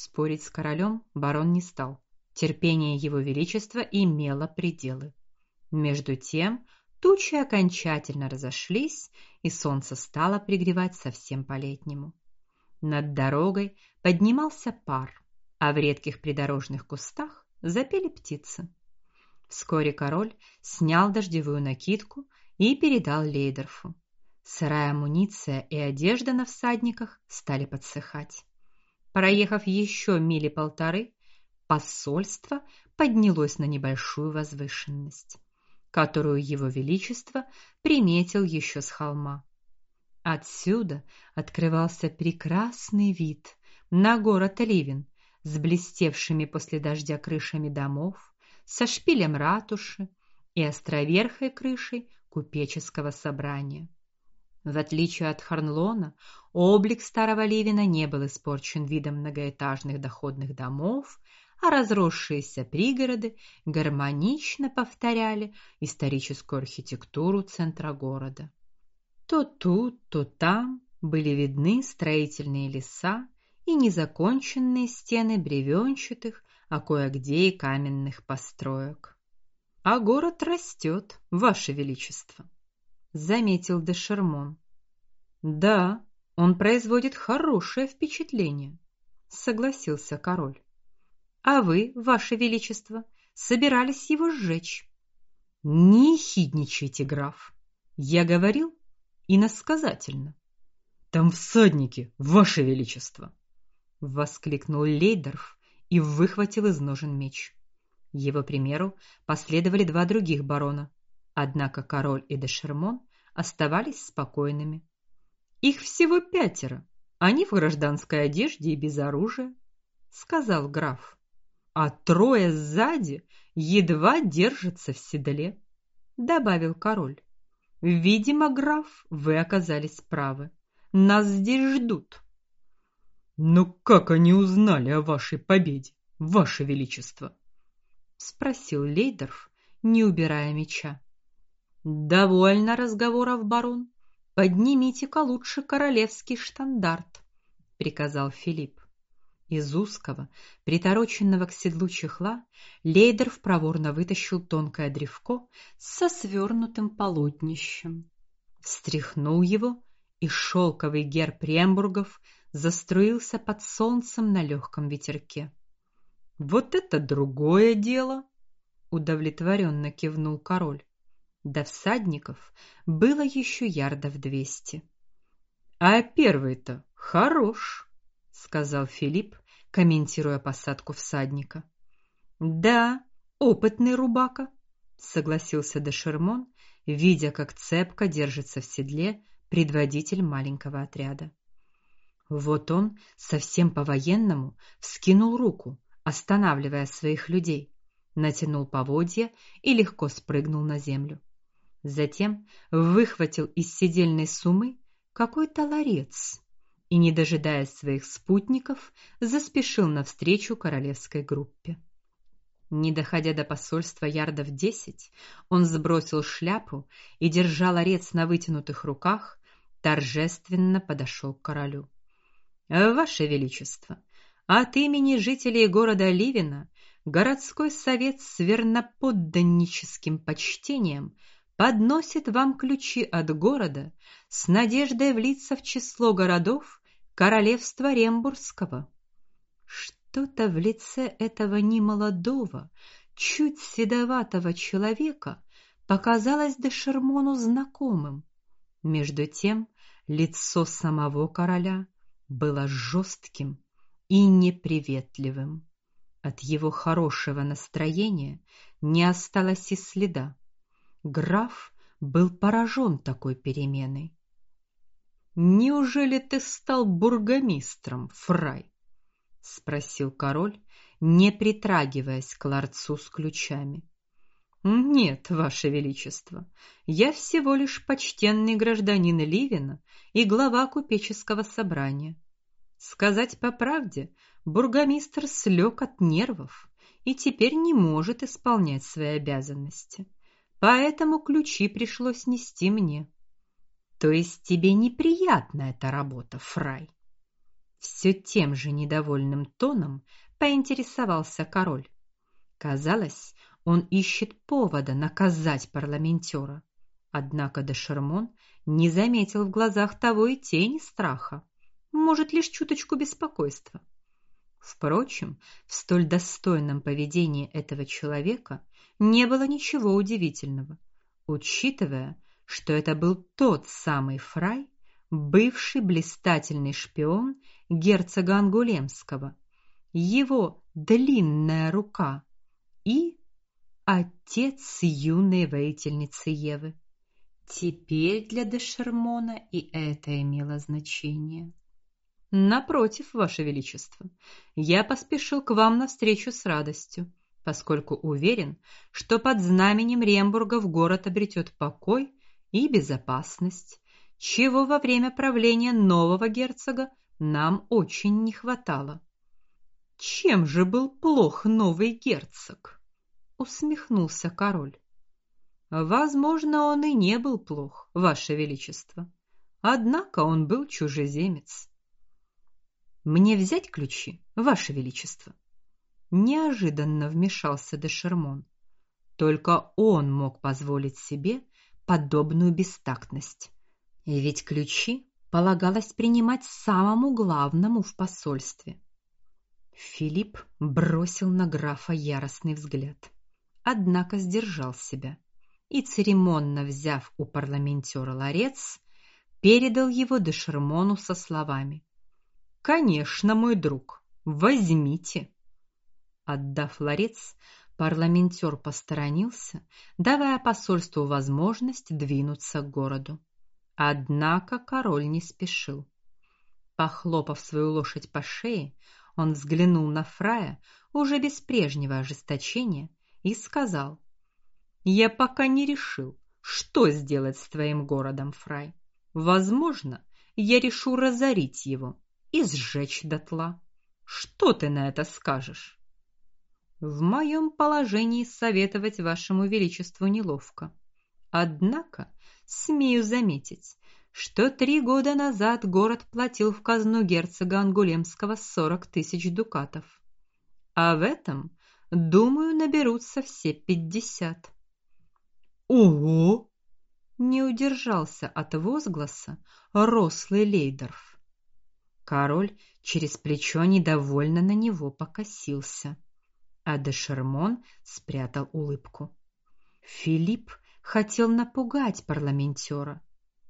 Спорить с королем барон не стал. Терпение его величества имело пределы. Между тем тучи окончательно разошлись, и солнце стало пригревать совсем по-летнему. Над дорогой поднимался пар, а в редких придорожных кустах запели птицы. Вскоре король снял дождевую накидку и передал Лейдерфу. Сырая амуниция и одежда на всадниках стали подсыхать. Проехав еще мили полторы, посольство поднялось на небольшую возвышенность, которую его величество приметил еще с холма. Отсюда открывался прекрасный вид на город Ливен с блестевшими после дождя крышами домов, со шпилем ратуши и островерхой крышей купеческого собрания. В отличие от Харнлона, облик старого Ливина не был испорчен видом многоэтажных доходных домов, а разросшиеся пригороды гармонично повторяли историческую архитектуру центра города. То тут, то там были видны строительные леса и незаконченные стены бревенчатых, а кое-где и каменных построек. А город растет, ваше величество заметил де Шермон. Да, он производит хорошее впечатление, согласился король. А вы, ваше величество, собирались его сжечь? Не хидничайте, граф. Я говорил иносказательно. Там всадники, ваше величество, воскликнул Лейдерф и выхватил из ножен меч. Его примеру последовали два других барона, Однако король и де Шермон оставались спокойными. Их всего пятеро. Они в гражданской одежде и без оружия, сказал граф. А трое сзади едва держатся в седле, добавил король. Видимо, граф, вы оказались правы. Нас здесь ждут. Но как они узнали о вашей победе, ваше величество? спросил Лейдерф, не убирая меча. Довольно разговоров, барон. Поднимите-ка лучше королевский штандарт, приказал Филипп. Из узкого, притороченного к седлу чехла, Лейдер проворно вытащил тонкое древко со свернутым полотнищем. Встряхнул его, и шелковый герб Рембургов заструился под солнцем на легком ветерке. Вот это другое дело, удовлетворенно кивнул король. До всадников было еще ярдов двести. А первый-то хорош, сказал Филипп, комментируя посадку всадника. Да, опытный рубака, согласился де Шермон, видя, как цепко держится в седле предводитель маленького отряда. Вот он совсем по-военному вскинул руку, останавливая своих людей, натянул поводья и легко спрыгнул на землю. Затем выхватил из седельной сумы какой-то ларец и, не дожидаясь своих спутников, заспешил навстречу королевской группе. Не доходя до посольства ярдов десять, он сбросил шляпу и, держа ларец на вытянутых руках, торжественно подошел к королю. Ваше величество, от имени жителей города Ливена городской совет с верноподданническим почтением подносит вам ключи от города с надеждой влиться в число городов королевства Рембургского. Что-то в лице этого немолодого, чуть седоватого человека показалось де Шермону знакомым. Между тем, лицо самого короля было жестким и неприветливым. От его хорошего настроения не осталось и следа. Граф был поражен такой переменой. Неужели ты стал бургомистром, Фрай? спросил король, не притрагиваясь к ларцу с ключами. Нет, ваше величество. Я всего лишь почтенный гражданин Ливена и глава купеческого собрания. Сказать по правде, бургомистр слег от нервов и теперь не может исполнять свои обязанности поэтому ключи пришлось нести мне. То есть тебе неприятна эта работа, Фрай? Все тем же недовольным тоном поинтересовался король. Казалось, он ищет повода наказать парламентера. Однако де Шермон не заметил в глазах того и тени страха, может, лишь чуточку беспокойства. Впрочем, в столь достойном поведении этого человека не было ничего удивительного, учитывая, что это был тот самый Фрай, бывший блистательный шпион герцога Ангулемского, его длинная рука и отец юной воительницы Евы. Теперь для де Шермона и это имело значение. Напротив, ваше величество, я поспешил к вам навстречу с радостью, поскольку уверен, что под знаменем Рембурга в город обретет покой и безопасность, чего во время правления нового герцога нам очень не хватало. Чем же был плох новый герцог? усмехнулся король. Возможно, он и не был плох, ваше величество. Однако он был чужеземец. Мне взять ключи, ваше величество. Неожиданно вмешался де Шермон. Только он мог позволить себе подобную бестактность. И ведь ключи полагалось принимать самому главному в посольстве. Филипп бросил на графа яростный взгляд, однако сдержал себя и церемонно взяв у парламентера ларец, передал его де Шермону со словами: "Конечно, мой друг, возьмите". Отдав ларец, парламентер посторонился, давая посольству возможность двинуться к городу. Однако король не спешил. Похлопав свою лошадь по шее, он взглянул на Фрая уже без прежнего ожесточения и сказал: я пока не решил, что сделать с твоим городом, Фрай. Возможно, я решу разорить его и сжечь дотла. Что ты на это скажешь? В моем положении советовать вашему величеству неловко. Однако смею заметить, что три года назад город платил в казну герцога Ангулемского сорок тысяч дукатов, а в этом, думаю, наберутся все пятьдесят. Ого! Не удержался от возгласа рослый Лейдерф. Король через плечо недовольно на него покосился, а де Шермон спрятал улыбку. Филипп хотел напугать парламентера,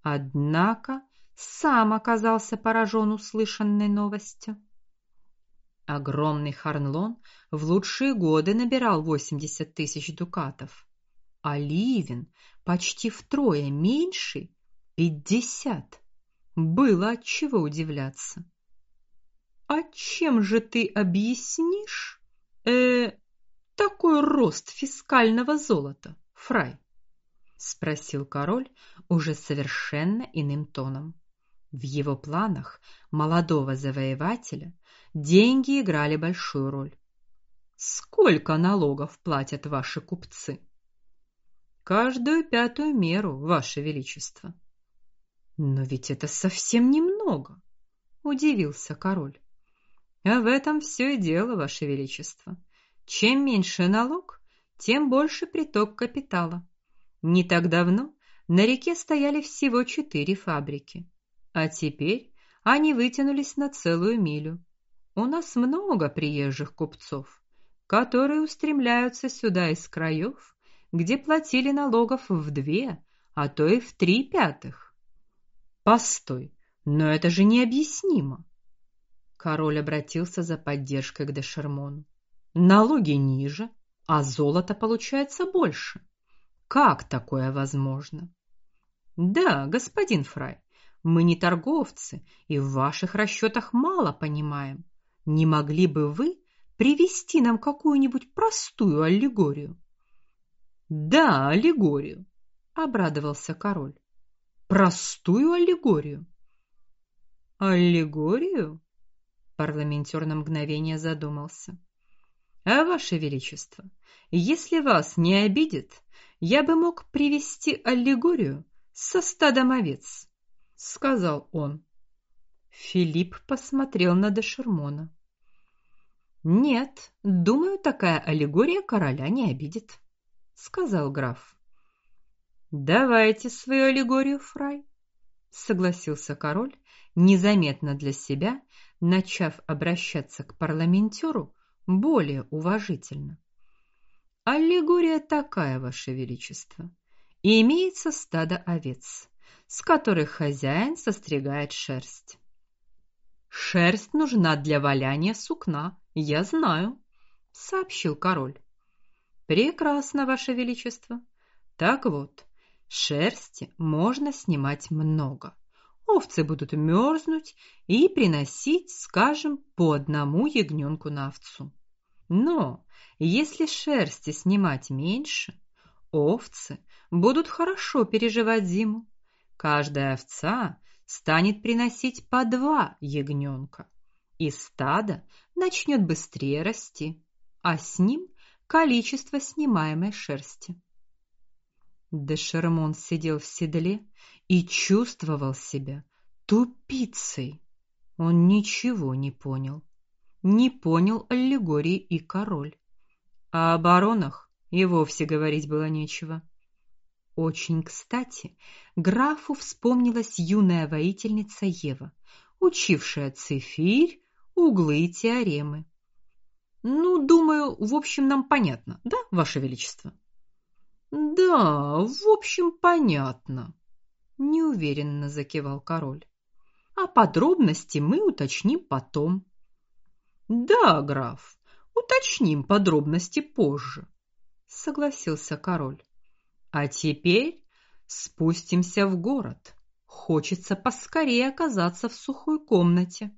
однако сам оказался поражен услышанной новостью. Огромный Харнлон в лучшие годы набирал восемьдесят тысяч дукатов а Ливен почти втрое меньше пятьдесят. Было от чего удивляться. А чем же ты объяснишь э такой рост фискального золота, Фрай? спросил король уже совершенно иным тоном. В его планах молодого завоевателя деньги играли большую роль. Сколько налогов платят ваши купцы? Каждую пятую меру, ваше величество. Но ведь это совсем немного, удивился король. А в этом все и дело, ваше величество. Чем меньше налог, тем больше приток капитала. Не так давно на реке стояли всего четыре фабрики, а теперь они вытянулись на целую милю. У нас много приезжих купцов, которые устремляются сюда из краев, где платили налогов в две, а то и в три пятых. Постой, но это же необъяснимо. Король обратился за поддержкой к Дешермону. Налоги ниже, а золота получается больше. Как такое возможно? Да, господин Фрай, мы не торговцы и в ваших расчетах мало понимаем. Не могли бы вы привести нам какую-нибудь простую аллегорию? Да, аллегорию, обрадовался король. Простую аллегорию. Аллегорию? Парламентер на мгновение задумался. А ваше величество, если вас не обидит, я бы мог привести аллегорию со стадом овец, сказал он. Филипп посмотрел на де Шермона. Нет, думаю, такая аллегория короля не обидит, сказал граф. Давайте свою аллегорию, фрай, согласился король, незаметно для себя начав обращаться к парламентеру более уважительно. Аллегория такая, ваше величество. И имеется стадо овец, с которых хозяин состригает шерсть. Шерсть нужна для валяния сукна, я знаю, сообщил король. Прекрасно, ваше величество. Так вот, шерсти можно снимать много. Овцы будут мерзнуть и приносить, скажем, по одному ягненку на овцу. Но если шерсти снимать меньше, овцы будут хорошо переживать зиму. Каждая овца станет приносить по два ягненка, и стадо начнет быстрее расти, а с ним количество снимаемой шерсти. Де Шермон сидел в седле и чувствовал себя тупицей. Он ничего не понял. Не понял аллегории и король. А о баронах и вовсе говорить было нечего. Очень кстати, графу вспомнилась юная воительница Ева, учившая цифирь, углы и теоремы. Ну, думаю, в общем нам понятно, да, ваше величество? Да, в общем, понятно, неуверенно закивал король. А подробности мы уточним потом. Да, граф, уточним подробности позже, согласился король. А теперь спустимся в город. Хочется поскорее оказаться в сухой комнате.